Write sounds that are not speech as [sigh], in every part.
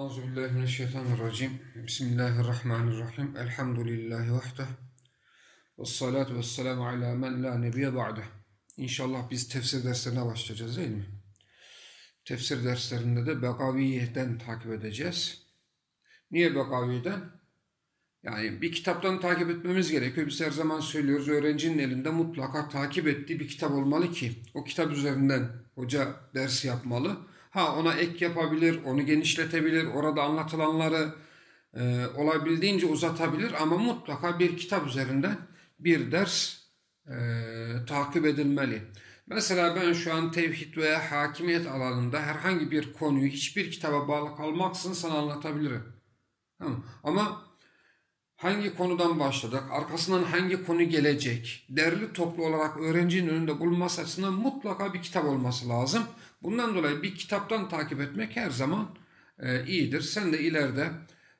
Euzubillahimineşşeytanirracim. Bismillahirrahmanirrahim. Elhamdülillahi vahdeh. Ve salatu ve selamu ala men la nebiye ba'deh. İnşallah biz tefsir derslerine başlayacağız değil mi? Tefsir derslerinde de Begavi'den takip edeceğiz. Niye Begavi'den? Yani bir kitaptan takip etmemiz gerekiyor. Biz her zaman söylüyoruz öğrencinin elinde mutlaka takip ettiği bir kitap olmalı ki o kitap üzerinden hoca ders yapmalı. Ha ona ek yapabilir, onu genişletebilir, orada anlatılanları e, olabildiğince uzatabilir ama mutlaka bir kitap üzerinden bir ders e, takip edilmeli. Mesela ben şu an tevhid veya hakimiyet alanında herhangi bir konuyu hiçbir kitaba bağlı kalmaksızın sana anlatabilirim. Tamam. Ama hangi konudan başladık, arkasından hangi konu gelecek, derli toplu olarak öğrencinin önünde bulunması açısından mutlaka bir kitap olması lazım. Bundan dolayı bir kitaptan takip etmek her zaman e, iyidir. Sen de ileride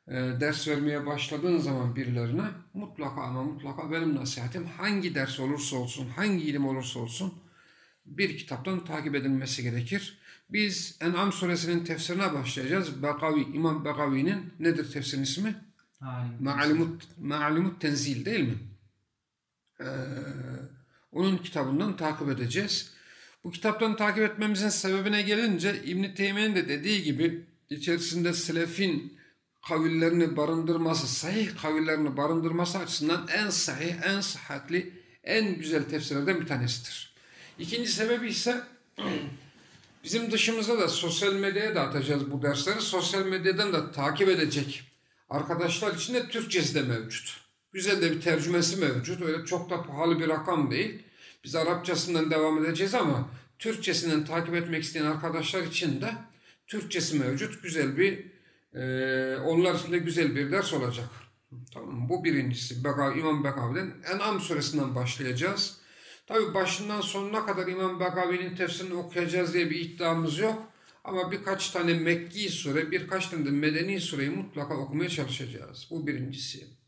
e, ders vermeye başladığın zaman birilerine mutlaka ama mutlaka benim nasihatim hangi ders olursa olsun, hangi ilim olursa olsun bir kitaptan takip edilmesi gerekir. Biz En'am suresinin tefsirine başlayacağız. Bakavi, İmam Bakavi'nin nedir tefsirin ismi? Ma'alimut, Ma'alimut Tenzil değil mi? Ee, onun kitabından takip edeceğiz. Bu kitaptan takip etmemizin sebebine gelince İbn Teymiye'nin de dediği gibi içerisinde selefin kavillerini barındırması, sahih kavillerini barındırması açısından en sahih, en sıhhatli, en güzel tefsirlerden bir tanesidir. İkinci sebebi ise [clears throat] bizim dışımızda da sosyal medyaya da atacağız bu dersleri. Sosyal medyadan da takip edecek arkadaşlar için de Türkçesi de mevcut. Güzel de bir tercümesi mevcut. Öyle çok da pahalı bir rakam değil. Biz Arapçasından devam edeceğiz ama Türkçesinden takip etmek isteyen arkadaşlar için de Türkçesi mevcut. Güzel bir e, onlar için de güzel bir ders olacak. Tamam Bu birincisi. Bekav, İmam Bekavi'den En'am suresinden başlayacağız. Tabi başından sonuna kadar İmam Bekavi'nin tefsirini okuyacağız diye bir iddiamız yok. Ama birkaç tane Mekki sure, birkaç tane de Medeni sureyi mutlaka okumaya çalışacağız. Bu birincisi.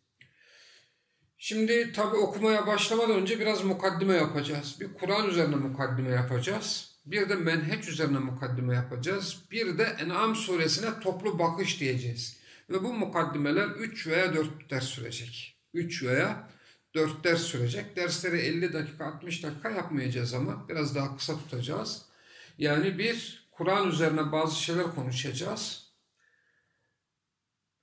Şimdi tabi okumaya başlamadan önce biraz mukaddime yapacağız. Bir Kur'an üzerine mukaddime yapacağız. Bir de menheç üzerine mukaddime yapacağız. Bir de En'am suresine toplu bakış diyeceğiz. Ve bu mukaddimeler 3 veya 4 ders sürecek. 3 veya 4 ders sürecek. Dersleri 50 dakika 60 dakika yapmayacağız ama biraz daha kısa tutacağız. Yani bir Kur'an üzerine bazı şeyler konuşacağız.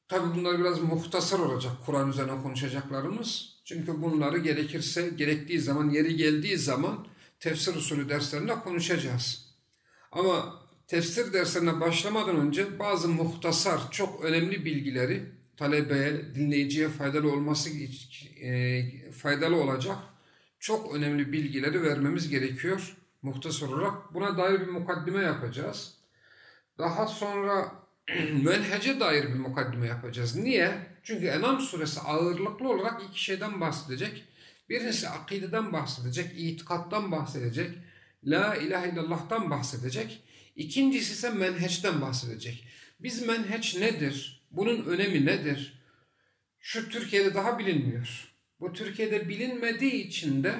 Tabi bunlar biraz muhtasar olacak Kur'an üzerine konuşacaklarımız. Çünkü bunları gerekirse, gerektiği zaman, yeri geldiği zaman tefsir usulü derslerinde konuşacağız. Ama tefsir derslerine başlamadan önce bazı muhtasar, çok önemli bilgileri talebeye, dinleyiciye faydalı olması e, faydalı olacak çok önemli bilgileri vermemiz gerekiyor muhtasar olarak. Buna dair bir mukaddime yapacağız. Daha sonra [clears throat] menhece dair bir mukaddime yapacağız. Niye? Çünkü Enam suresi ağırlıklı olarak iki şeyden bahsedecek. Birincisi akideden bahsedecek, itikattan bahsedecek, la ilahe illallah'tan bahsedecek. İkincisi ise menheçten bahsedecek. Biz menheç nedir? Bunun önemi nedir? Şu Türkiye'de daha bilinmiyor. Bu Türkiye'de bilinmediği için de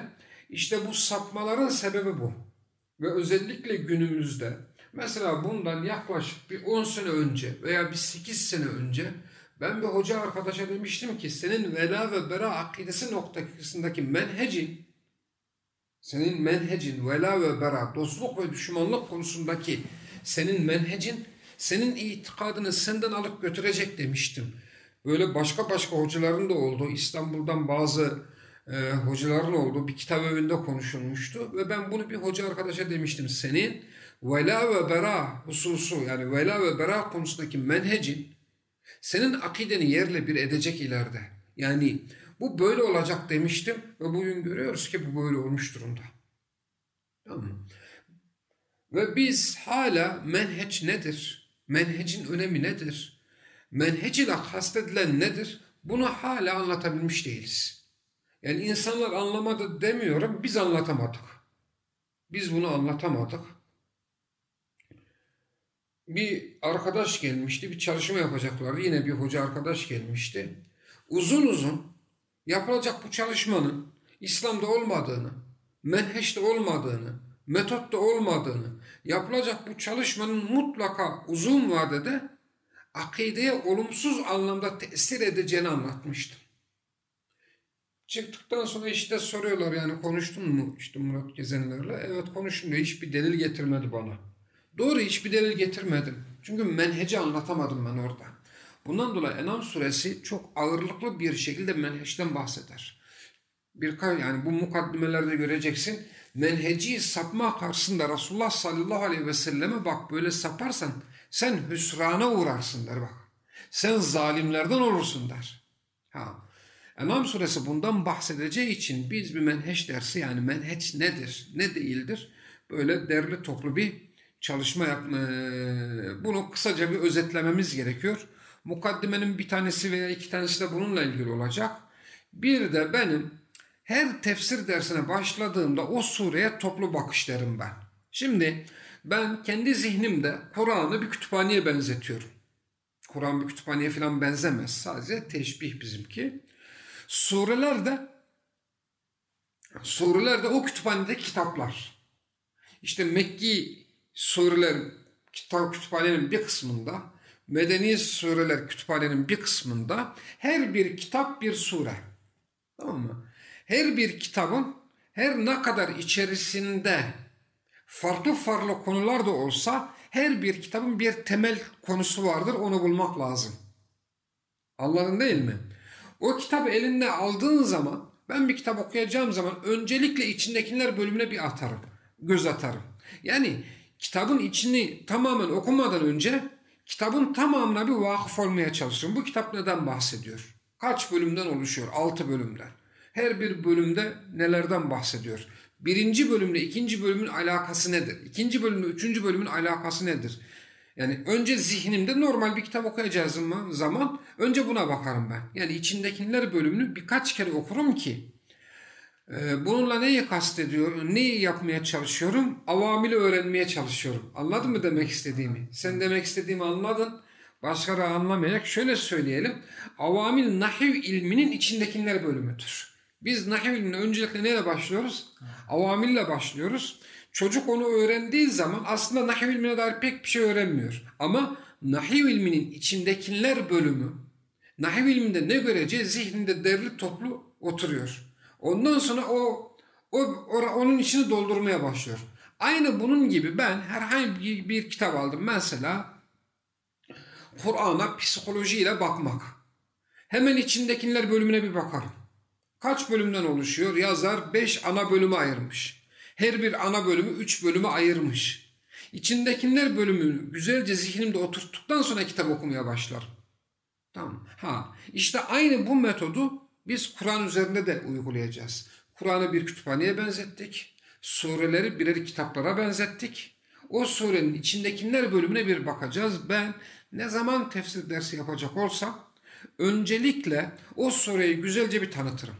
işte bu sapmaların sebebi bu. Ve özellikle günümüzde mesela bundan yaklaşık bir 10 sene önce veya bir 8 sene önce ben bir hoca arkadaşa demiştim ki senin vela ve bera akidesi noktasındaki menhecin senin menhecin vela ve bera dostluk ve düşmanlık konusundaki senin menhecin senin itikadını senden alıp götürecek demiştim. Böyle başka başka hocaların da oldu. İstanbul'dan bazı e, hocaların olduğu bir kitap evinde konuşulmuştu. Ve ben bunu bir hoca arkadaşa demiştim. Senin vela ve bera hususu yani vela ve bera konusundaki menhecin senin akideni yerle bir edecek ileride. Yani bu böyle olacak demiştim ve bugün görüyoruz ki bu böyle olmuş durumda. Tamam Ve biz hala menheç nedir? Menhecin önemi nedir? Menhec ile kastedilen nedir? Bunu hala anlatabilmiş değiliz. Yani insanlar anlamadı demiyorum, biz anlatamadık. Biz bunu anlatamadık bir arkadaş gelmişti, bir çalışma yapacaklardı. Yine bir hoca arkadaş gelmişti. Uzun uzun yapılacak bu çalışmanın İslam'da olmadığını, menheşte olmadığını, metotta olmadığını, yapılacak bu çalışmanın mutlaka uzun vadede akideye olumsuz anlamda tesir edeceğini anlatmıştım. Çıktıktan sonra işte soruyorlar yani konuştun mu işte Murat Gezenlerle? Evet konuştum diyor. Hiçbir delil getirmedi bana. Doğru hiçbir delil getirmedim. Çünkü menheci anlatamadım ben orada. Bundan dolayı Enam suresi çok ağırlıklı bir şekilde menheçten bahseder. Birkaç yani bu mukaddimelerde göreceksin. Menheci sapma karşısında Resulullah sallallahu aleyhi ve selleme bak böyle saparsan sen hüsrana uğrarsın der bak. Sen zalimlerden olursun der. Ha. Enam suresi bundan bahsedeceği için biz bir menheç dersi yani menheç nedir, ne değildir? Böyle derli toplu bir çalışma yapma, bunu kısaca bir özetlememiz gerekiyor. Mukaddimenin bir tanesi veya iki tanesi de bununla ilgili olacak. Bir de benim her tefsir dersine başladığımda o sureye toplu bakış derim ben. Şimdi ben kendi zihnimde Kur'an'ı bir kütüphaneye benzetiyorum. Kur'an bir kütüphaneye falan benzemez. Sadece teşbih bizimki. Surelerde surelerde o kütüphanede kitaplar. İşte Mekki sureler kitap kütüphanenin bir kısmında, Medeni sureler kütüphanenin bir kısmında her bir kitap bir sure. Tamam mı? Her bir kitabın her ne kadar içerisinde farklı farklı konular da olsa her bir kitabın bir temel konusu vardır. Onu bulmak lazım. Anladın değil mi? O kitabı eline aldığın zaman ben bir kitap okuyacağım zaman öncelikle içindekiler bölümüne bir atarım. Göz atarım. Yani kitabın içini tamamen okumadan önce kitabın tamamına bir vakıf olmaya çalışırım. Bu kitap neden bahsediyor? Kaç bölümden oluşuyor? Altı bölümden. Her bir bölümde nelerden bahsediyor? Birinci bölümle ikinci bölümün alakası nedir? İkinci bölümle üçüncü bölümün alakası nedir? Yani önce zihnimde normal bir kitap okuyacağız zaman önce buna bakarım ben. Yani içindekiler bölümünü birkaç kere okurum ki bununla neyi kastediyorum, neyi yapmaya çalışıyorum? Avamili öğrenmeye çalışıyorum. Anladın mı demek istediğimi? Sen demek istediğimi anladın. Başkaları anlamayacak. Şöyle söyleyelim. Avamil nahiv ilminin içindekiler bölümüdür. Biz nahiv ilmine öncelikle neyle başlıyoruz? Avamille başlıyoruz. Çocuk onu öğrendiği zaman aslında nahiv ilmine dair pek bir şey öğrenmiyor. Ama nahiv ilminin içindekiler bölümü nahiv ilminde ne göreceği zihninde derli toplu oturuyor. Ondan sonra o, o onun içini doldurmaya başlıyor. Aynı bunun gibi ben herhangi bir, bir kitap aldım. Mesela Kur'an'a psikolojiyle bakmak. Hemen içindekiler bölümüne bir bakarım. Kaç bölümden oluşuyor? Yazar 5 ana bölümü ayırmış. Her bir ana bölümü 3 bölümü ayırmış. İçindekiler bölümünü güzelce zihnimde oturttuktan sonra kitap okumaya başlar. Tamam. Ha, işte aynı bu metodu biz Kur'an üzerinde de uygulayacağız. Kur'an'ı bir kütüphaneye benzettik. Sureleri birer kitaplara benzettik. O surenin içindekiler bölümüne bir bakacağız. Ben ne zaman tefsir dersi yapacak olsam öncelikle o sureyi güzelce bir tanıtırım.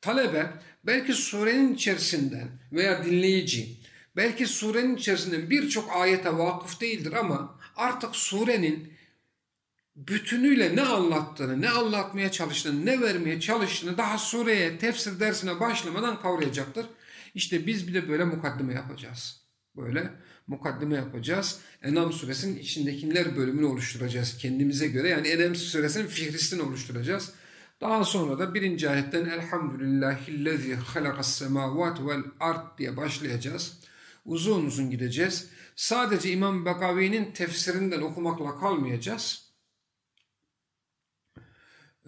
Talebe belki surenin içerisinden veya dinleyici belki surenin içerisinden birçok ayete vakıf değildir ama artık surenin bütünüyle ne anlattığını, ne anlatmaya çalıştığını, ne vermeye çalıştığını daha sureye, tefsir dersine başlamadan kavrayacaktır. İşte biz bir de böyle mukaddime yapacağız. Böyle mukaddime yapacağız. Enam suresinin içindekiler bölümünü oluşturacağız kendimize göre. Yani Enam suresinin fihristini oluşturacağız. Daha sonra da birinci ayetten Elhamdülillahillezî halakas semâvât vel ard diye başlayacağız. Uzun uzun gideceğiz. Sadece İmam Bakavi'nin tefsirinden okumakla kalmayacağız.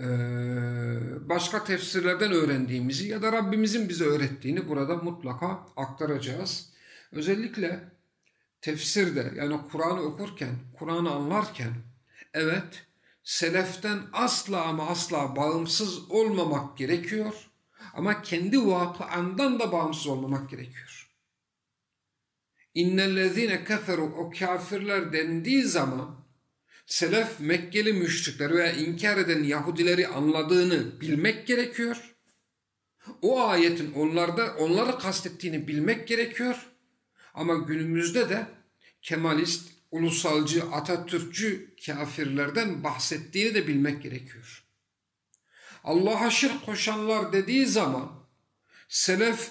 Ee, başka tefsirlerden öğrendiğimizi ya da Rabbimizin bize öğrettiğini burada mutlaka aktaracağız. Özellikle tefsirde yani Kur'an'ı okurken, Kur'an'ı anlarken evet seleften asla ama asla bağımsız olmamak gerekiyor. Ama kendi vakıandan da bağımsız olmamak gerekiyor. İnnellezine keferu o kafirler dendiği zaman Selef Mekkeli müşrikleri veya inkar eden Yahudileri anladığını bilmek gerekiyor. O ayetin onlarda onları kastettiğini bilmek gerekiyor. Ama günümüzde de Kemalist, ulusalcı, Atatürkçü kafirlerden bahsettiğini de bilmek gerekiyor. Allah'a şirk koşanlar dediği zaman selef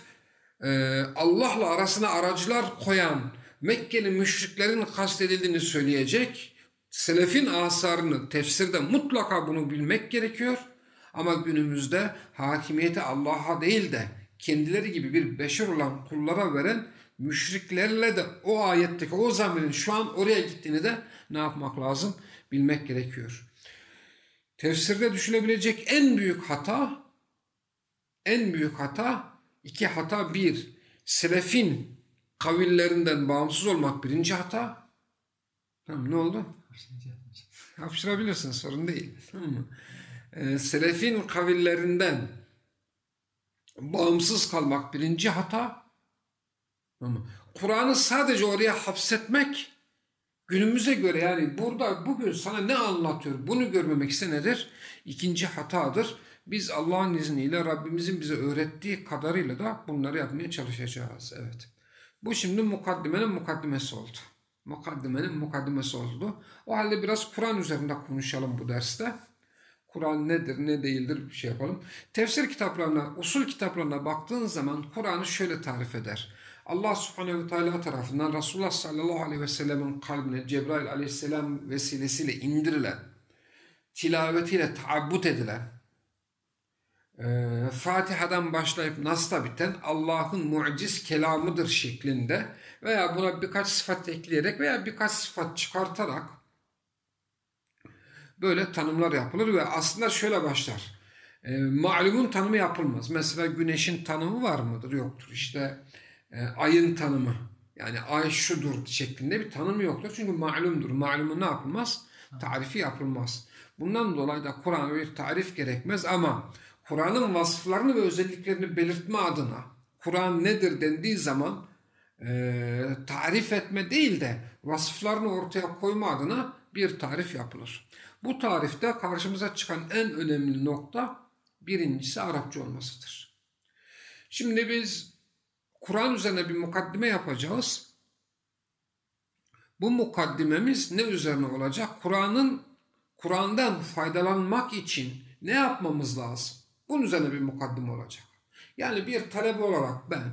e, Allah'la arasına aracılar koyan Mekkeli müşriklerin kastedildiğini söyleyecek. Selefin asarını tefsirde mutlaka bunu bilmek gerekiyor. Ama günümüzde hakimiyeti Allah'a değil de kendileri gibi bir beşer olan kullara veren müşriklerle de o ayetteki o zamirin şu an oraya gittiğini de ne yapmak lazım? Bilmek gerekiyor. Tefsirde düşülebilecek en büyük hata en büyük hata iki hata bir selefin kavillerinden bağımsız olmak birinci hata. Tamam ne oldu? Hapşırabilirsin sorun değil. Ee, selefin kavillerinden bağımsız kalmak birinci hata. Kur'an'ı sadece oraya hapsetmek günümüze göre yani burada bugün sana ne anlatıyor bunu görmemek ise nedir? İkinci hatadır. Biz Allah'ın izniyle Rabbimizin bize öğrettiği kadarıyla da bunları yapmaya çalışacağız. Evet. Bu şimdi mukaddimenin mukaddimesi oldu. Mukaddimenin mukaddimesi oldu. O halde biraz Kur'an üzerinde konuşalım bu derste. Kur'an nedir, ne değildir bir şey yapalım. Tefsir kitaplarına, usul kitaplarına baktığın zaman Kur'an'ı şöyle tarif eder. Allah subhanehu ve teala tarafından Resulullah sallallahu aleyhi ve sellemin kalbine Cebrail aleyhisselam vesilesiyle indirilen, tilavetiyle taabbut edilen, e, Fatiha'dan başlayıp Nas'ta biten Allah'ın muciz kelamıdır şeklinde veya buna birkaç sıfat ekleyerek veya birkaç sıfat çıkartarak böyle tanımlar yapılır ve aslında şöyle başlar. E, malumun tanımı yapılmaz. Mesela güneşin tanımı var mıdır? Yoktur. İşte e, ayın tanımı yani ay şudur şeklinde bir tanımı yoktur. Çünkü malumdur. Malumu ne yapılmaz? Tarifi yapılmaz. Bundan dolayı da Kur'an'a bir tarif gerekmez ama Kur'an'ın vasıflarını ve özelliklerini belirtme adına Kur'an nedir dendiği zaman e, tarif etme değil de vasıflarını ortaya koyma adına bir tarif yapılır. Bu tarifte karşımıza çıkan en önemli nokta birincisi Arapça olmasıdır. Şimdi biz Kur'an üzerine bir mukaddime yapacağız. Bu mukaddimemiz ne üzerine olacak? Kur'an'ın Kur'an'dan faydalanmak için ne yapmamız lazım? Bunun üzerine bir mukaddim olacak. Yani bir talebe olarak ben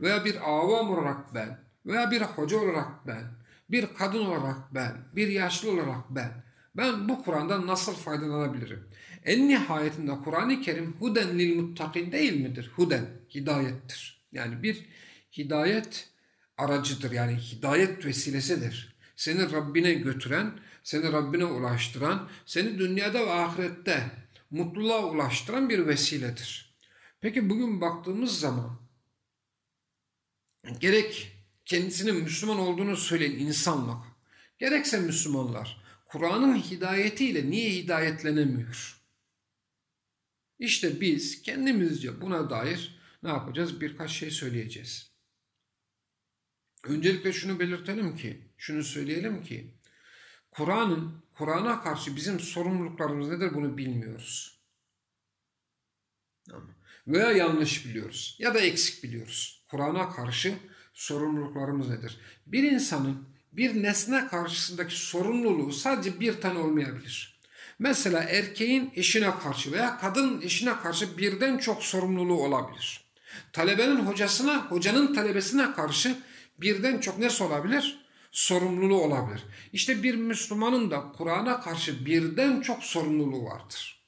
veya bir avam olarak ben veya bir hoca olarak ben, bir kadın olarak ben, bir yaşlı olarak ben, ben bu Kur'an'dan nasıl faydalanabilirim? En nihayetinde Kur'an-ı Kerim huden lil muttakin değil midir? Huden, hidayettir. Yani bir hidayet aracıdır. Yani hidayet vesilesidir. Seni Rabbine götüren, seni Rabbine ulaştıran, seni dünyada ve ahirette mutluluğa ulaştıran bir vesiledir. Peki bugün baktığımız zaman gerek kendisinin Müslüman olduğunu söyleyen insanlar, gerekse Müslümanlar Kur'an'ın hidayetiyle niye hidayetlenemiyor? İşte biz kendimizce buna dair ne yapacağız? Birkaç şey söyleyeceğiz. Öncelikle şunu belirtelim ki, şunu söyleyelim ki Kur'an'ın Kur'an'a karşı bizim sorumluluklarımız nedir bunu bilmiyoruz. Veya yanlış biliyoruz ya da eksik biliyoruz. Kur'an'a karşı sorumluluklarımız nedir? Bir insanın bir nesne karşısındaki sorumluluğu sadece bir tane olmayabilir. Mesela erkeğin eşine karşı veya kadının eşine karşı birden çok sorumluluğu olabilir. Talebenin hocasına, hocanın talebesine karşı birden çok ne olabilir? sorumluluğu olabilir. İşte bir Müslümanın da Kur'an'a karşı birden çok sorumluluğu vardır.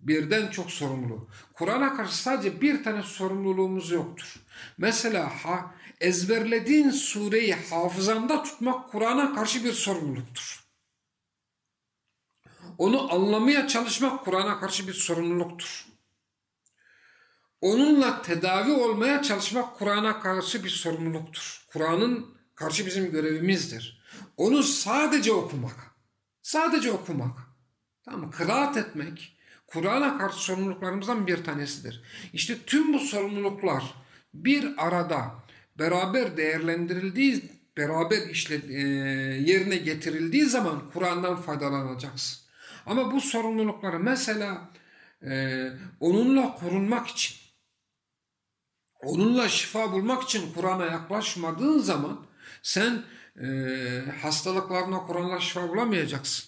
Birden çok sorumluluğu. Kur'an'a karşı sadece bir tane sorumluluğumuz yoktur. Mesela ha, ezberlediğin sureyi hafızanda tutmak Kur'an'a karşı bir sorumluluktur. Onu anlamaya çalışmak Kur'an'a karşı bir sorumluluktur. Onunla tedavi olmaya çalışmak Kur'an'a karşı bir sorumluluktur. Kur'an'ın karşı bizim görevimizdir. Onu sadece okumak. Sadece okumak. Tamam mı? Kıraat etmek Kur'an'a karşı sorumluluklarımızdan bir tanesidir. İşte tüm bu sorumluluklar bir arada beraber değerlendirildiği, beraber işle, e, yerine getirildiği zaman Kur'an'dan faydalanacaksın. Ama bu sorumlulukları mesela e, onunla korunmak için, onunla şifa bulmak için Kur'an'a yaklaşmadığın zaman sen e, hastalıklarına Kur'an'la şifa bulamayacaksın.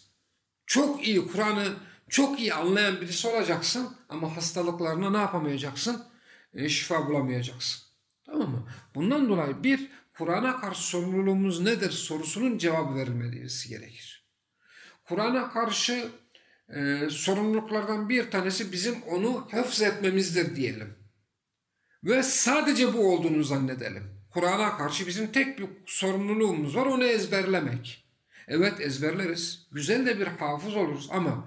Çok iyi Kur'an'ı çok iyi anlayan birisi olacaksın ama hastalıklarına ne yapamayacaksın? E, şifa bulamayacaksın. Tamam mı? Bundan dolayı bir Kur'an'a karşı sorumluluğumuz nedir sorusunun cevabı verilmesi gerekir. Kur'an'a karşı e, sorumluluklardan bir tanesi bizim onu hafız etmemizdir diyelim. Ve sadece bu olduğunu zannedelim. Kur'an'a karşı bizim tek bir sorumluluğumuz var onu ezberlemek. Evet ezberleriz. Güzel de bir hafız oluruz ama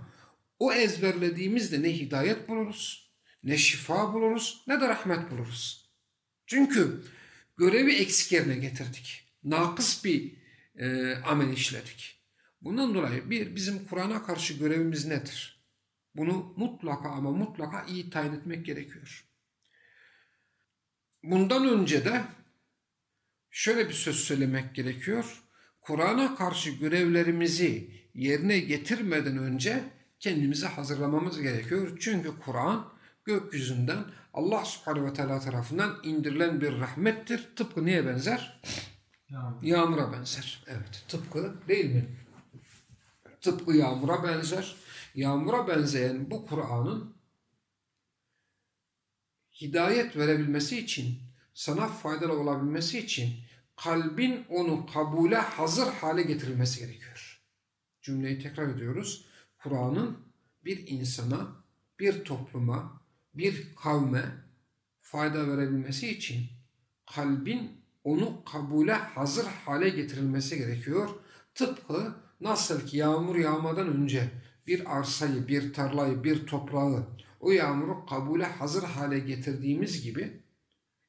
o ezberlediğimizde ne hidayet buluruz, ne şifa buluruz, ne de rahmet buluruz. Çünkü görevi eksik yerine getirdik. Nakıs bir e, amel işledik. Bundan dolayı bir bizim Kur'an'a karşı görevimiz nedir? Bunu mutlaka ama mutlaka iyi tayin etmek gerekiyor. Bundan önce de şöyle bir söz söylemek gerekiyor. Kur'an'a karşı görevlerimizi yerine getirmeden önce kendimizi hazırlamamız gerekiyor. Çünkü Kur'an gökyüzünden Allah subhanehu ve teala tarafından indirilen bir rahmettir. Tıpkı neye benzer? Yağmur. Yağmura benzer. Evet tıpkı değil mi? Tıpkı yağmura benzer. Yağmura benzeyen bu Kur'an'ın hidayet verebilmesi için, sana faydalı olabilmesi için kalbin onu kabule hazır hale getirilmesi gerekiyor. Cümleyi tekrar ediyoruz. Kur'an'ın bir insana, bir topluma, bir kavme fayda verebilmesi için kalbin onu kabule hazır hale getirilmesi gerekiyor. Tıpkı nasıl ki yağmur yağmadan önce bir arsayı, bir tarlayı, bir toprağı o yağmuru kabule hazır hale getirdiğimiz gibi,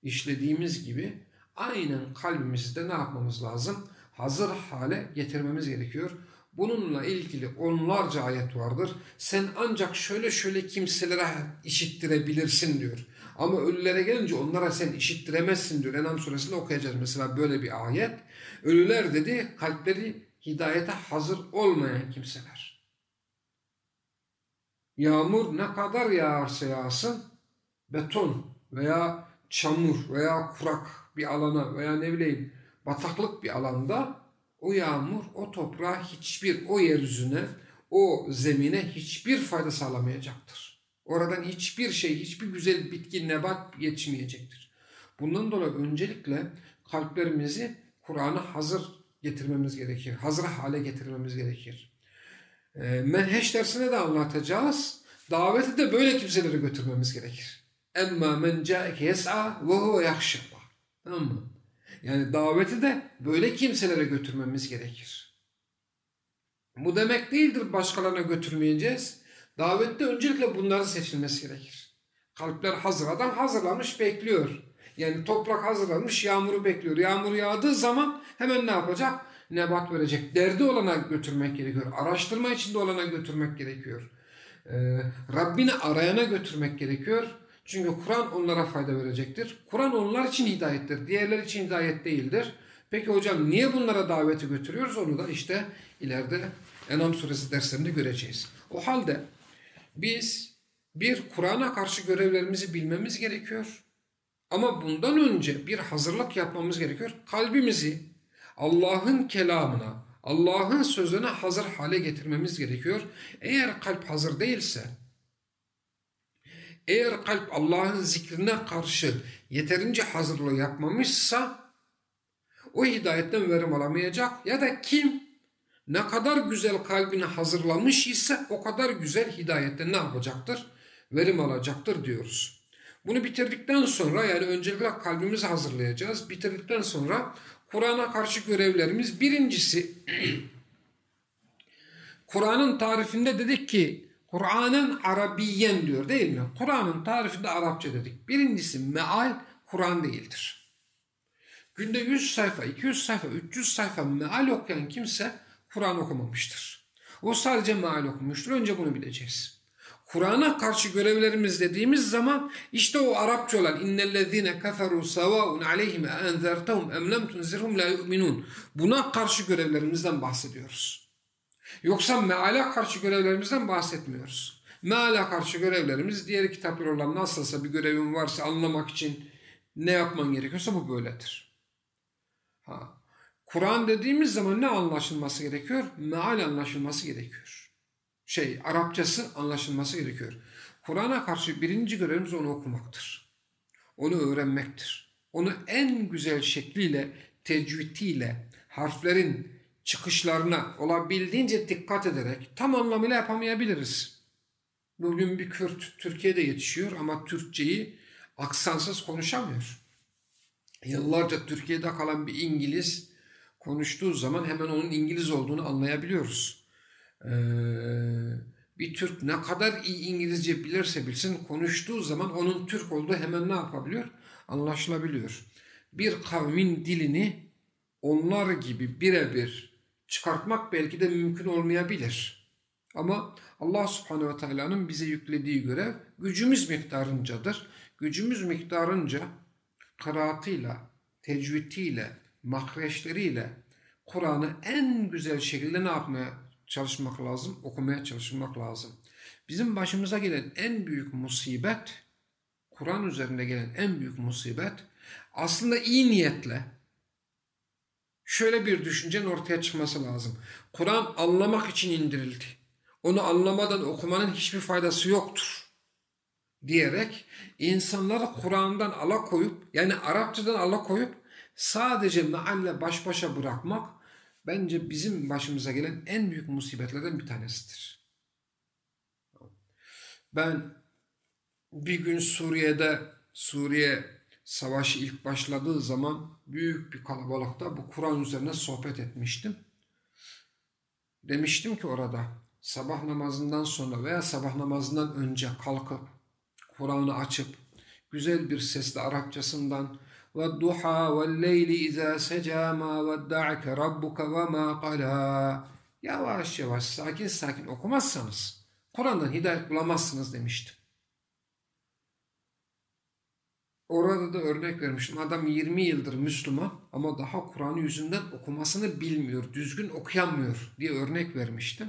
işlediğimiz gibi aynen kalbimizde ne yapmamız lazım? Hazır hale getirmemiz gerekiyor. Bununla ilgili onlarca ayet vardır. Sen ancak şöyle şöyle kimselere işittirebilirsin diyor. Ama ölülere gelince onlara sen işittiremezsin diyor. Enam suresinde okuyacağız mesela böyle bir ayet. Ölüler dedi kalpleri hidayete hazır olmayan kimseler. Yağmur ne kadar yağarsa yağsın beton veya çamur veya kurak bir alana veya ne bileyim bataklık bir alanda o yağmur o toprağa hiçbir o yeryüzüne o zemine hiçbir fayda sağlamayacaktır. Oradan hiçbir şey, hiçbir güzel bitki, nebat yetişmeyecektir. Bundan dolayı öncelikle kalplerimizi Kur'an'a hazır getirmemiz gerekir. Hazır hale getirmemiz gerekir. E, menheş dersine de anlatacağız. Daveti de böyle kimselere götürmemiz gerekir. Emma men ca'eke yes'a ve huve yahşa. Tamam mı? Yani daveti de böyle kimselere götürmemiz gerekir. Bu demek değildir başkalarına götürmeyeceğiz. Davette öncelikle bunların seçilmesi gerekir. Kalpler hazır. Adam hazırlanmış bekliyor. Yani toprak hazırlanmış yağmuru bekliyor. Yağmur yağdığı zaman hemen ne yapacak? Nebat verecek. Derdi olana götürmek gerekiyor. Araştırma içinde olana götürmek gerekiyor. Ee, Rabbini arayana götürmek gerekiyor. Çünkü Kur'an onlara fayda verecektir. Kur'an onlar için hidayettir. Diğerler için hidayet değildir. Peki hocam niye bunlara daveti götürüyoruz? Onu da işte ileride Enam suresi derslerinde göreceğiz. O halde biz bir Kur'an'a karşı görevlerimizi bilmemiz gerekiyor. Ama bundan önce bir hazırlık yapmamız gerekiyor. Kalbimizi Allah'ın kelamına, Allah'ın sözüne hazır hale getirmemiz gerekiyor. Eğer kalp hazır değilse, eğer kalp Allah'ın zikrine karşı yeterince hazırlığı yapmamışsa o hidayetten verim alamayacak ya da kim ne kadar güzel kalbini hazırlamış ise o kadar güzel hidayetten ne yapacaktır? Verim alacaktır diyoruz. Bunu bitirdikten sonra yani öncelikle kalbimizi hazırlayacağız. Bitirdikten sonra Kur'an'a karşı görevlerimiz birincisi [clears throat] Kur'an'ın tarifinde dedik ki Kur'an'ın Arabiyen diyor değil mi? Kur'an'ın tarifinde Arapça dedik. Birincisi meal Kur'an değildir. Günde 100 sayfa, 200 sayfa, 300 sayfa meal okuyan kimse Kur'an okumamıştır. O sadece meal okumuştur. Önce bunu bileceğiz. Kur'an'a karşı görevlerimiz dediğimiz zaman işte o Arapça olan innellezine keferu savaun aleyhim enzertehum em lem tunzirhum la yu'minun. Buna karşı görevlerimizden bahsediyoruz. Yoksa meale karşı görevlerimizden bahsetmiyoruz. Meale karşı görevlerimiz diğer kitaplar olan nasılsa bir görevin varsa anlamak için ne yapman gerekiyorsa bu böyledir. Ha. Kur'an dediğimiz zaman ne anlaşılması gerekiyor? Meal anlaşılması gerekiyor. Şey, Arapçası anlaşılması gerekiyor. Kur'an'a karşı birinci görevimiz onu okumaktır. Onu öğrenmektir. Onu en güzel şekliyle, tecvidiyle, harflerin çıkışlarına olabildiğince dikkat ederek tam anlamıyla yapamayabiliriz. Bugün bir Kürt Türkiye'de yetişiyor ama Türkçeyi aksansız konuşamıyor. Yıllarca Türkiye'de kalan bir İngiliz konuştuğu zaman hemen onun İngiliz olduğunu anlayabiliyoruz. Ee, bir Türk ne kadar iyi İngilizce bilirse bilsin konuştuğu zaman onun Türk olduğu hemen ne yapabiliyor? Anlaşılabiliyor. Bir kavmin dilini onlar gibi birebir çıkartmak belki de mümkün olmayabilir. Ama Allah subhanehu ve teala'nın bize yüklediği görev gücümüz miktarıncadır. Gücümüz miktarınca kıraatıyla, tecvidiyle, mahreçleriyle Kur'an'ı en güzel şekilde ne yapmaya çalışmak lazım? Okumaya çalışmak lazım. Bizim başımıza gelen en büyük musibet, Kur'an üzerinde gelen en büyük musibet aslında iyi niyetle şöyle bir düşüncenin ortaya çıkması lazım. Kur'an anlamak için indirildi. Onu anlamadan okumanın hiçbir faydası yoktur diyerek insanları Kur'an'dan alakoyup yani Arapçadan alakoyup sadece mealle baş başa bırakmak bence bizim başımıza gelen en büyük musibetlerden bir tanesidir. Ben bir gün Suriye'de Suriye savaşı ilk başladığı zaman büyük bir kalabalıkta bu Kur'an üzerine sohbet etmiştim. Demiştim ki orada sabah namazından sonra veya sabah namazından önce kalkıp Kur'an'ı açıp güzel bir sesle Arapçasından ve duha ve leyli izâ secâ mâ vedda'ake rabbuka ve mâ qalâ yavaş yavaş sakin sakin okumazsanız Kur'an'dan hidayet bulamazsınız demiştim. Orada da örnek vermiştim. Adam 20 yıldır Müslüman ama daha Kur'an'ı yüzünden okumasını bilmiyor, düzgün okuyamıyor diye örnek vermiştim.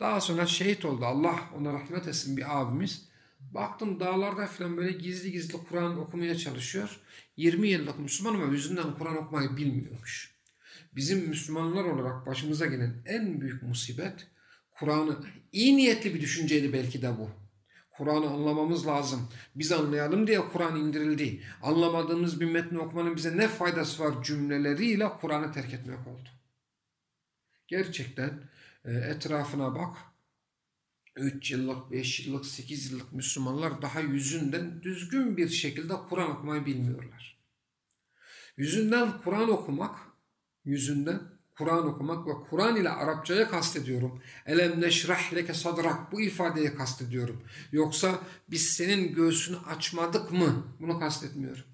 Daha sonra şehit oldu. Allah ona rahmet etsin bir abimiz. Baktım dağlarda falan böyle gizli gizli Kur'an okumaya çalışıyor. 20 yıllık Müslüman ama yüzünden Kur'an okumayı bilmiyormuş. Bizim Müslümanlar olarak başımıza gelen en büyük musibet Kur'an'ı iyi niyetli bir düşünceydi belki de bu. Kur'an'ı anlamamız lazım. Biz anlayalım diye Kur'an indirildi. Anlamadığımız bir metni okumanın bize ne faydası var cümleleriyle Kur'an'ı terk etmek oldu. Gerçekten e, etrafına bak. 3 yıllık, 5 yıllık, 8 yıllık Müslümanlar daha yüzünden düzgün bir şekilde Kur'an okumayı bilmiyorlar. Yüzünden Kur'an okumak, yüzünden Kur'an okumak ve Kur'an ile Arapçaya kastediyorum. Elem neşrah leke sadrak bu ifadeyi kastediyorum. Yoksa biz senin göğsünü açmadık mı? Bunu kastetmiyorum.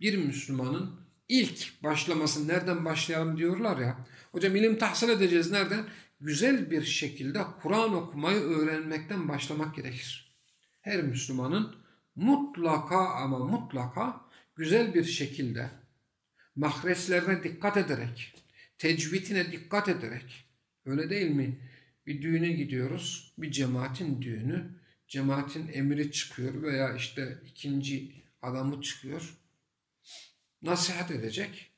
Bir Müslümanın ilk başlaması nereden başlayalım diyorlar ya. Hocam ilim tahsil edeceğiz nereden? Güzel bir şekilde Kur'an okumayı öğrenmekten başlamak gerekir. Her Müslümanın mutlaka ama mutlaka güzel bir şekilde mahreçlerine dikkat ederek tecvidine dikkat ederek öyle değil mi? Bir düğüne gidiyoruz. Bir cemaatin düğünü. Cemaatin emiri çıkıyor veya işte ikinci adamı çıkıyor. Nasihat edecek.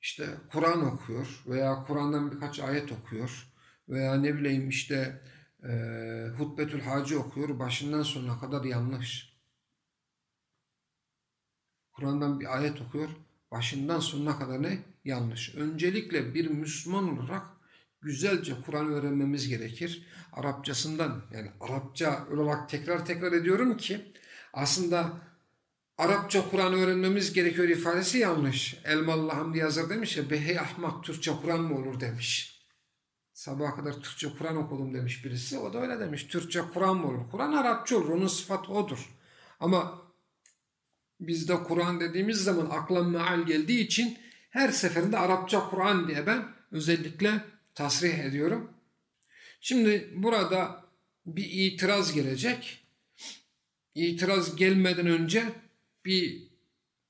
İşte Kur'an okuyor veya Kur'an'dan birkaç ayet okuyor veya ne bileyim işte e, Hutbetül Hacı okuyor başından sonuna kadar yanlış. Kur'an'dan bir ayet okuyor başından sonuna kadar ne? Yanlış. Öncelikle bir Müslüman olarak güzelce Kur'an öğrenmemiz gerekir. Arapçasından yani Arapça olarak tekrar tekrar ediyorum ki aslında Arapça Kur'an öğrenmemiz gerekiyor ifadesi yanlış. Elmalı Hamdi yazar demiş ya behey ahmak Türkçe Kur'an mı olur demiş. Sabaha kadar Türkçe Kur'an okudum demiş birisi. O da öyle demiş. Türkçe Kur'an mı olur? Kur'an Arapça olur. Onun sıfatı odur. Ama Bizde Kur'an dediğimiz zaman akla meal geldiği için her seferinde Arapça Kur'an diye ben özellikle tasrih ediyorum. Şimdi burada bir itiraz gelecek. İtiraz gelmeden önce bir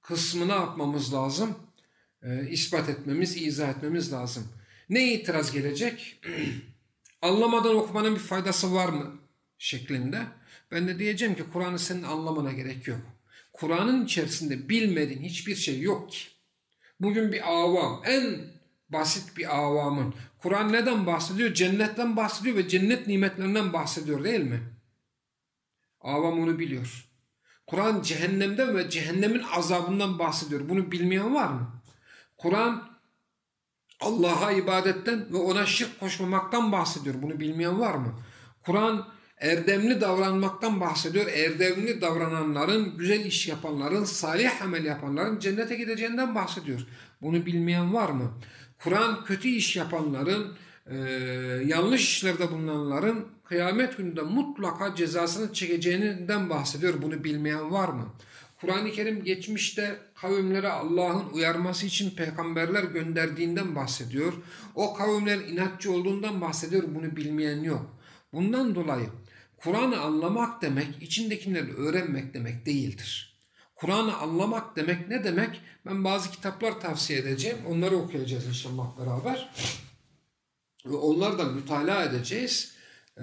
kısmını yapmamız lazım. E, ispat etmemiz, izah etmemiz lazım. Ne itiraz gelecek? [clears throat] Anlamadan okumanın bir faydası var mı? şeklinde. Ben de diyeceğim ki Kur'an'ı senin anlamana gerek yok. Kur'an'ın içerisinde bilmediğin hiçbir şey yok ki. Bugün bir avam, en basit bir avamın Kur'an neden bahsediyor? Cennetten bahsediyor ve cennet nimetlerinden bahsediyor değil mi? Avam onu biliyor. Kur'an cehennemden ve cehennemin azabından bahsediyor. Bunu bilmeyen var mı? Kur'an Allah'a ibadetten ve ona şirk koşmamaktan bahsediyor. Bunu bilmeyen var mı? Kur'an erdemli davranmaktan bahsediyor. Erdemli davrananların, güzel iş yapanların, salih amel yapanların cennete gideceğinden bahsediyor. Bunu bilmeyen var mı? Kur'an kötü iş yapanların, e, yanlış işlerde bulunanların kıyamet gününde mutlaka cezasını çekeceğinden bahsediyor. Bunu bilmeyen var mı? Kur'an-ı Kerim geçmişte kavimlere Allah'ın uyarması için peygamberler gönderdiğinden bahsediyor. O kavimler inatçı olduğundan bahsediyor. Bunu bilmeyen yok. Bundan dolayı Kur'an'ı anlamak demek, içindekileri öğrenmek demek değildir. Kur'an'ı anlamak demek ne demek? Ben bazı kitaplar tavsiye edeceğim. Onları okuyacağız inşallah beraber. Ve onlardan mütalaa edeceğiz. Ee,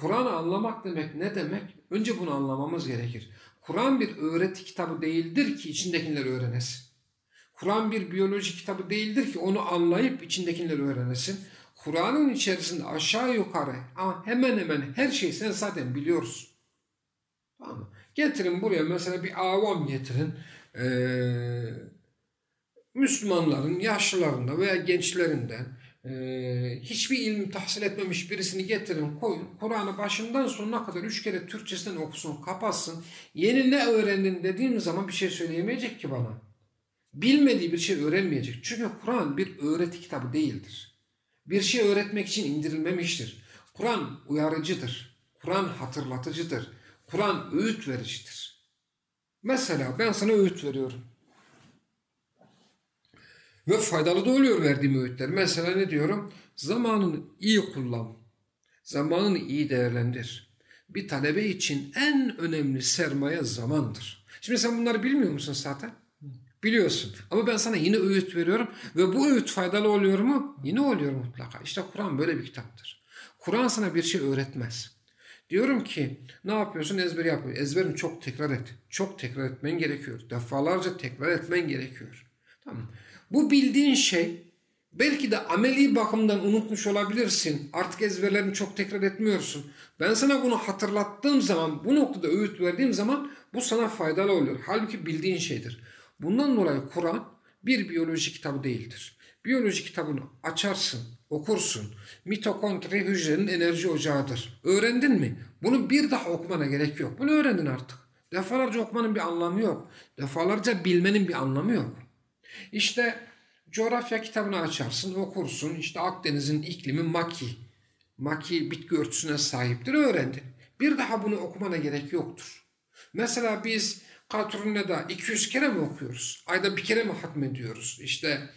Kur'an'ı anlamak demek ne demek? Önce bunu anlamamız gerekir. Kur'an bir öğreti kitabı değildir ki içindekileri öğrenesin. Kur'an bir biyoloji kitabı değildir ki onu anlayıp içindekileri öğrenesin. Kur'an'ın içerisinde aşağı yukarı hemen hemen her şeyi sen zaten biliyorsun. Tamam mı? Getirin buraya mesela bir avam getirin. Ee, Müslümanların yaşlılarında veya gençlerinden e, hiçbir ilim tahsil etmemiş birisini getirin koyun. Kur'an'ı başından sonuna kadar üç kere Türkçesinden okusun, kapatsın. Yeni ne öğrendin dediğim zaman bir şey söyleyemeyecek ki bana. Bilmediği bir şey öğrenmeyecek. Çünkü Kur'an bir öğreti kitabı değildir. Bir şey öğretmek için indirilmemiştir. Kur'an uyarıcıdır. Kur'an hatırlatıcıdır. Kur'an öğüt vericidir. Mesela ben sana öğüt veriyorum. Ve faydalı da oluyor verdiğim öğütler. Mesela ne diyorum? Zamanını iyi kullan. Zamanını iyi değerlendir. Bir talebe için en önemli sermaye zamandır. Şimdi sen bunları bilmiyor musun zaten? Biliyorsun. Ama ben sana yine öğüt veriyorum ve bu öğüt faydalı oluyor mu? Yine oluyor mutlaka. İşte Kur'an böyle bir kitaptır. Kur'an sana bir şey öğretmez. Diyorum ki ne yapıyorsun ezber yapıyor. Ezberini çok tekrar et. Çok tekrar etmen gerekiyor. Defalarca tekrar etmen gerekiyor. Tamam. Bu bildiğin şey belki de ameli bakımdan unutmuş olabilirsin. Artık ezberlerini çok tekrar etmiyorsun. Ben sana bunu hatırlattığım zaman, bu noktada öğüt verdiğim zaman bu sana faydalı oluyor. Halbuki bildiğin şeydir. Bundan dolayı Kur'an bir biyoloji kitabı değildir. Biyoloji kitabını açarsın, okursun. Mitokondri hücrenin enerji ocağıdır. Öğrendin mi? Bunu bir daha okumana gerek yok. Bunu öğrendin artık. Defalarca okumanın bir anlamı yok. Defalarca bilmenin bir anlamı yok. İşte coğrafya kitabını açarsın, okursun. İşte Akdeniz'in iklimi maki. Maki bitki örtüsüne sahiptir, öğrendin. Bir daha bunu okumana gerek yoktur. Mesela biz Katrunne'de 200 kere mi okuyoruz? Ayda bir kere mi hatmediyoruz? İşte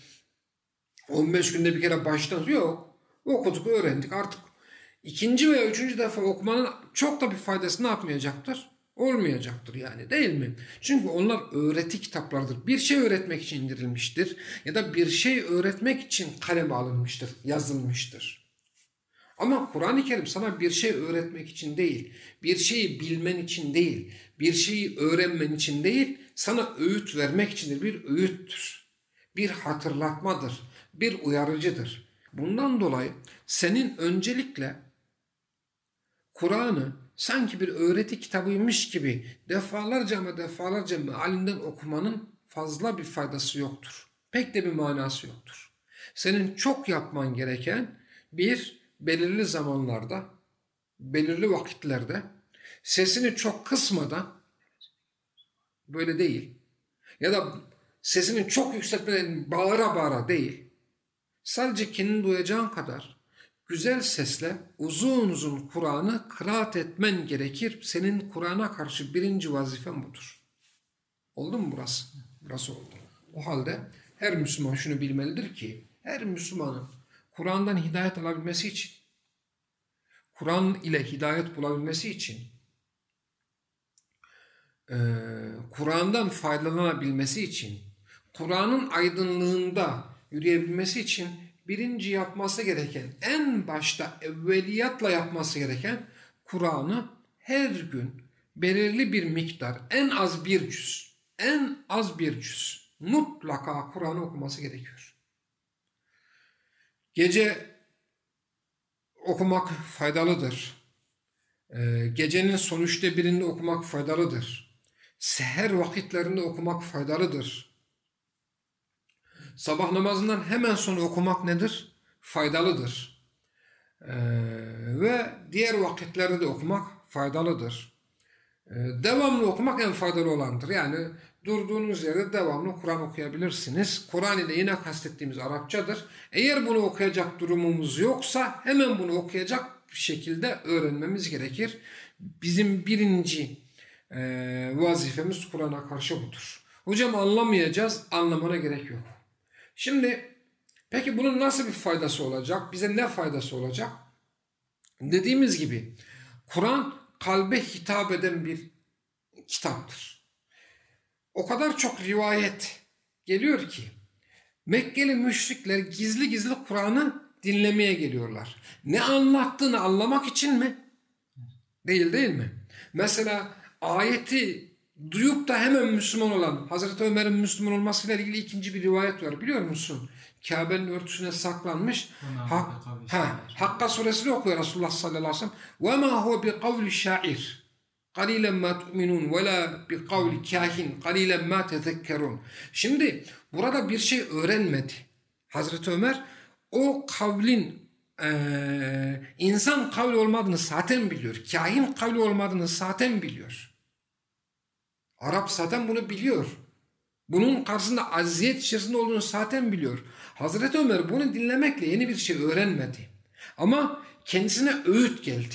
15 günde bir kere baştan yok. Okuduk, öğrendik. Artık ikinci veya üçüncü defa okumanın çok da bir faydası ne yapmayacaktır? Olmayacaktır yani değil mi? Çünkü onlar öğreti kitaplardır. Bir şey öğretmek için indirilmiştir ya da bir şey öğretmek için kaleme alınmıştır, yazılmıştır. Ama Kur'an-ı Kerim sana bir şey öğretmek için değil, bir şeyi bilmen için değil, bir şeyi öğrenmen için değil, sana öğüt vermek içindir. Bir öğüttür, bir hatırlatmadır, bir uyarıcıdır. Bundan dolayı senin öncelikle Kur'an'ı sanki bir öğreti kitabıymış gibi defalarca ama defalarca mealinden okumanın fazla bir faydası yoktur. Pek de bir manası yoktur. Senin çok yapman gereken bir belirli zamanlarda, belirli vakitlerde sesini çok kısmadan böyle değil ya da sesini çok yükseltmeden bağıra bağıra değil sadece kendini duyacağın kadar güzel sesle uzun uzun Kur'an'ı kıraat etmen gerekir. Senin Kur'an'a karşı birinci vazifen budur. Oldu mu burası? Burası oldu. O halde her Müslüman şunu bilmelidir ki her Müslümanın Kur'an'dan hidayet alabilmesi için Kur'an ile hidayet bulabilmesi için e, Kur'an'dan faydalanabilmesi için Kur'an'ın aydınlığında yürüyebilmesi için birinci yapması gereken, en başta evveliyatla yapması gereken Kur'an'ı her gün belirli bir miktar, en az bir cüz, en az bir cüz mutlaka Kur'an'ı okuması gerekiyor. Gece okumak faydalıdır. Ee, gecenin son üçte birinde okumak faydalıdır. Seher vakitlerinde okumak faydalıdır Sabah namazından hemen sonra okumak nedir? Faydalıdır. Ee, ve diğer vakitlerde de okumak faydalıdır. Ee, devamlı okumak en faydalı olandır. Yani durduğunuz yerde devamlı Kur'an okuyabilirsiniz. Kur'an ile yine kastettiğimiz Arapçadır. Eğer bunu okuyacak durumumuz yoksa hemen bunu okuyacak şekilde öğrenmemiz gerekir. Bizim birinci e, vazifemiz Kur'an'a karşı budur. Hocam anlamayacağız, anlamana gerek yok. Şimdi peki bunun nasıl bir faydası olacak? Bize ne faydası olacak? Dediğimiz gibi Kur'an kalbe hitap eden bir kitaptır O kadar çok rivayet geliyor ki Mekkeli müşrikler gizli gizli Kur'an'ı dinlemeye geliyorlar. Ne anlattığını anlamak için mi? Değil değil mi? Mesela ayeti duyup da hemen Müslüman olan Hazreti Ömer'in Müslüman olmasıyla ilgili ikinci bir rivayet var biliyor musun? Kabe'nin örtüsüne saklanmış. Ha, ha, Hakka suresini okuyor Resulullah sallallahu aleyhi ve sellem. وَمَا هُوَ بِقَوْلِ شَاعِرٍ قَلِيلًا مَا تُؤْمِنُونَ وَلَا بِقَوْلِ كَاهِنْ قَلِيلًا مَا تَذَكَّرُونَ Şimdi burada bir şey öğrenmedi. Hazreti Ömer o kavlin e, insan kavli olmadığını zaten biliyor. Kahin kavli olmadığını zaten biliyor. Arap zaten bunu biliyor. Bunun karşısında aziyet içerisinde olduğunu zaten biliyor. Hazreti Ömer bunu dinlemekle yeni bir şey öğrenmedi. Ama kendisine öğüt geldi.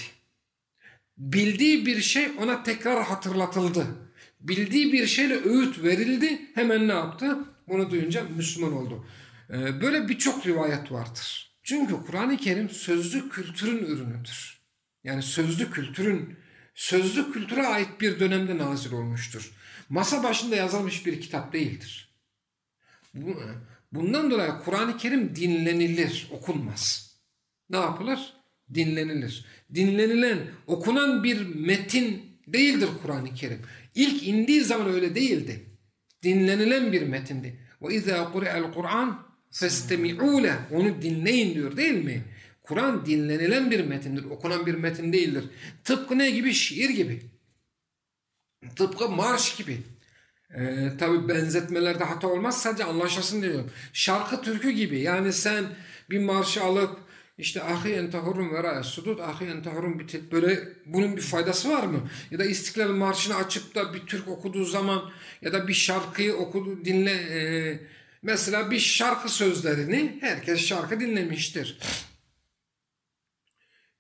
Bildiği bir şey ona tekrar hatırlatıldı. Bildiği bir şeyle öğüt verildi. Hemen ne yaptı? Bunu duyunca Müslüman oldu. Ee, böyle birçok rivayet vardır. Çünkü Kur'an-ı Kerim sözlü kültürün ürünüdür. Yani sözlü kültürün, sözlü kültüre ait bir dönemde nazil olmuştur. Masa başında yazılmış bir kitap değildir. Bundan dolayı Kur'an-ı Kerim dinlenilir, okunmaz. Ne yapılır? Dinlenilir. Dinlenilen, okunan bir metin değildir Kur'an-ı Kerim. İlk indiği zaman öyle değildi. Dinlenilen bir metindi. Ve izâ kure'el Kur'an festemi'ûle onu dinleyin diyor değil mi? Kur'an dinlenilen bir metindir, okunan bir metin değildir. Tıpkı ne gibi? Şiir gibi. Tıpkı marş gibi. Ee, Tabi benzetmelerde hata olmaz sadece anlaşılsın diyorum. Şarkı türkü gibi yani sen bir marşı alıp işte ahi entahurun vera sudut ahi entahurun bitit böyle bunun bir faydası var mı? Ya da İstiklal Marşı'nı açıp da bir Türk okuduğu zaman ya da bir şarkıyı okudu dinle e, mesela bir şarkı sözlerini herkes şarkı dinlemiştir.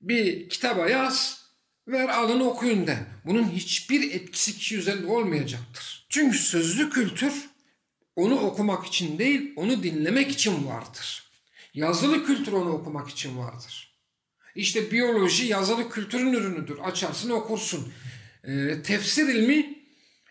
Bir kitaba yaz ver alın okuyun de. Bunun hiçbir etkisi kişi üzerinde olmayacaktır. Çünkü sözlü kültür onu okumak için değil onu dinlemek için vardır. Yazılı kültür onu okumak için vardır. İşte biyoloji yazılı kültürün ürünüdür. Açarsın okursun. E, tefsir ilmi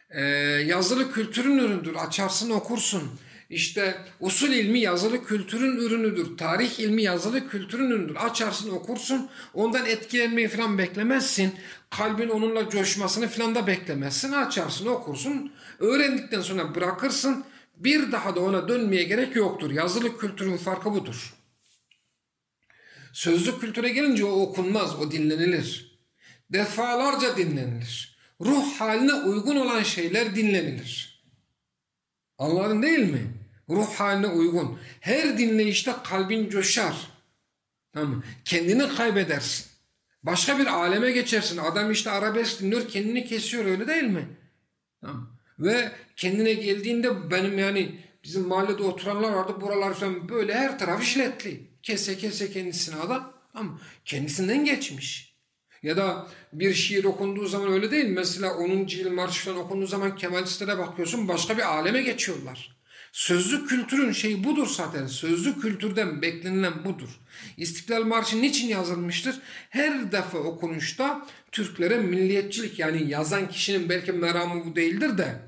e, yazılı kültürün ürünüdür. Açarsın okursun. İşte usul ilmi yazılı kültürün ürünüdür. Tarih ilmi yazılı kültürün ürünüdür. Açarsın okursun. Ondan etkilenmeyi falan beklemezsin. Kalbin onunla coşmasını falan da beklemezsin. Açarsın okursun. Öğrendikten sonra bırakırsın. Bir daha da ona dönmeye gerek yoktur. Yazılı kültürün farkı budur. Sözlü kültüre gelince o okunmaz, o dinlenilir. Defalarca dinlenilir. Ruh haline uygun olan şeyler dinlenilir. Anladın değil mi? Ruh haline uygun. Her dinleyişte kalbin coşar. Tamam Kendini kaybedersin. Başka bir aleme geçersin. Adam işte arabesk dinliyor kendini kesiyor öyle değil mi? Tamam. Ve kendine geldiğinde benim yani bizim mahallede oturanlar vardı buralar falan böyle her taraf işletli. Kese kese kendisine adam ama kendisinden geçmiş. Ya da bir şiir okunduğu zaman öyle değil. Mesela 10. yıl marş falan okunduğu zaman Kemalistlere bakıyorsun başka bir aleme geçiyorlar. Sözlü kültürün şeyi budur zaten. Sözlü kültürden beklenilen budur. İstiklal Marşı niçin yazılmıştır? Her defa okunuşta Türklere milliyetçilik yani yazan kişinin belki meramı bu değildir de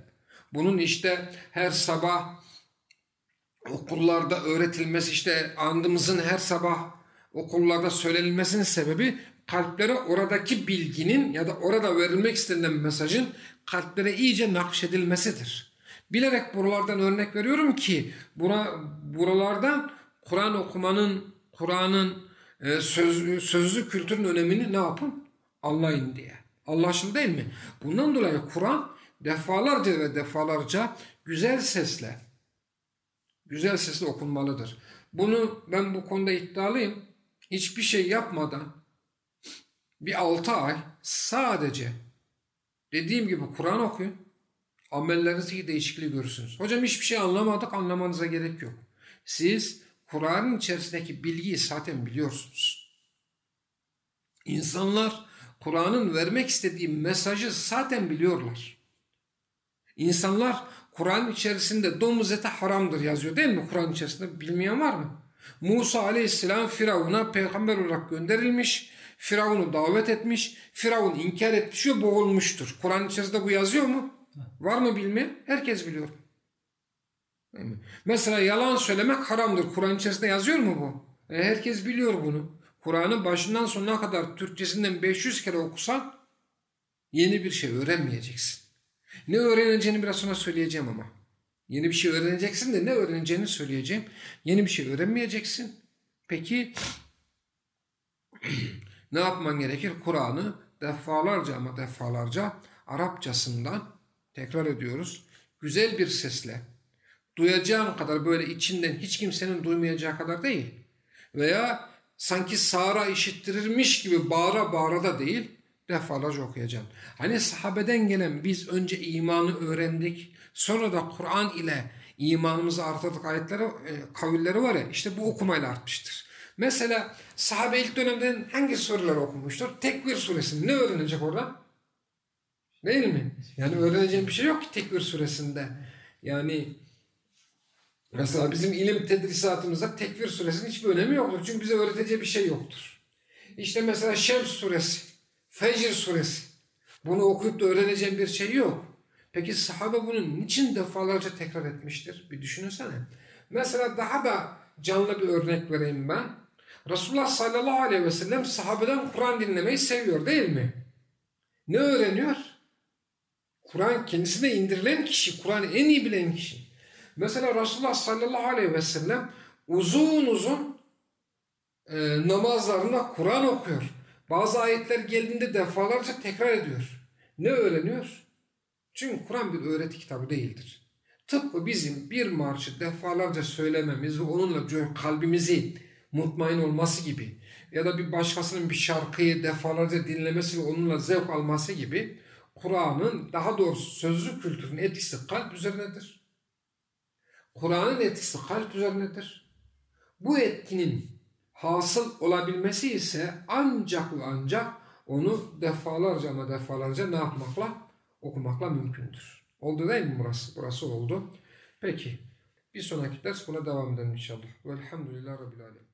bunun işte her sabah okullarda öğretilmesi işte andımızın her sabah okullarda söylenilmesinin sebebi kalplere oradaki bilginin ya da orada verilmek istenilen mesajın kalplere iyice nakşedilmesidir. Bilerek buralardan örnek veriyorum ki bura, buralardan Kur'an okumanın, Kur'an'ın e, söz, sözlü kültürün önemini ne yapın? Anlayın diye. Anlaşıldı değil mi? Bundan dolayı Kur'an defalarca ve defalarca güzel sesle, güzel sesle okunmalıdır. Bunu ben bu konuda iddialıyım. Hiçbir şey yapmadan bir altı ay sadece dediğim gibi Kur'an okuyun. Amellerinizdeki değişikliği görürsünüz. Hocam hiçbir şey anlamadık anlamanıza gerek yok. Siz Kur'an'ın içerisindeki bilgiyi zaten biliyorsunuz. İnsanlar Kur'an'ın vermek istediği mesajı zaten biliyorlar. İnsanlar Kur'an içerisinde domuz eti haramdır yazıyor değil mi? Kur'an içerisinde bilmeyen var mı? Musa aleyhisselam Firavun'a peygamber olarak gönderilmiş. Firavun'u davet etmiş. Firavun inkar etmiş ve boğulmuştur. Kur'an içerisinde bu yazıyor mu? Var mı bilmeyen? Herkes biliyor. Mesela yalan söylemek haramdır. Kur'an içerisinde yazıyor mu bu? E herkes biliyor bunu. Kur'an'ın başından sonuna kadar Türkçesinden 500 kere okusan yeni bir şey öğrenmeyeceksin. Ne öğreneceğini biraz sonra söyleyeceğim ama. Yeni bir şey öğreneceksin de ne öğreneceğini söyleyeceğim. Yeni bir şey öğrenmeyeceksin. Peki [clears throat] ne yapman gerekir? Kur'an'ı defalarca ama defalarca Arapçasından tekrar ediyoruz. Güzel bir sesle duyacağın kadar böyle içinden hiç kimsenin duymayacağı kadar değil. Veya sanki sağra işittirirmiş gibi bağıra bağıra da değil defalarca okuyacaksın. Hani sahabeden gelen biz önce imanı öğrendik sonra da Kur'an ile imanımızı artırdık ayetleri, e, kavilleri var ya işte bu okumayla artmıştır. Mesela sahabe ilk dönemden hangi sureleri okumuştur? Tekvir suresini ne öğrenecek orada? Değil mi? Yani öğreneceğim bir şey yok ki Tekvir suresinde. Yani mesela bizim ilim tedrisatımızda Tekvir suresinin hiçbir önemi yoktur. Çünkü bize öğreteceği bir şey yoktur. İşte mesela Şems suresi, Fecr suresi. Bunu okuyup da öğreneceğim bir şey yok. Peki sahabe bunu niçin defalarca tekrar etmiştir? Bir düşünsene. Mesela daha da canlı bir örnek vereyim ben. Resulullah sallallahu aleyhi ve sellem sahabeden Kur'an dinlemeyi seviyor değil mi? Ne öğreniyor? Kur'an kendisine indirilen kişi, Kur'an'ı en iyi bilen kişi. Mesela Resulullah sallallahu aleyhi ve sellem uzun uzun e, namazlarında Kur'an okuyor. Bazı ayetler geldiğinde defalarca tekrar ediyor. Ne öğreniyor? Çünkü Kur'an bir öğreti kitabı değildir. Tıpkı bizim bir marşı defalarca söylememiz ve onunla kalbimizi mutmain olması gibi ya da bir başkasının bir şarkıyı defalarca dinlemesi ve onunla zevk alması gibi Kur'an'ın daha doğrusu sözlü kültürün etkisi kalp üzerinedir. Kur'an'ın etkisi kalp üzerinedir. Bu etkinin hasıl olabilmesi ise ancak ve ancak onu defalarca ama defalarca ne yapmakla? Okumakla mümkündür. Oldu değil mi burası? Burası oldu. Peki. Bir sonraki ders buna devam edelim inşallah. Velhamdülillah Rabbil Alem.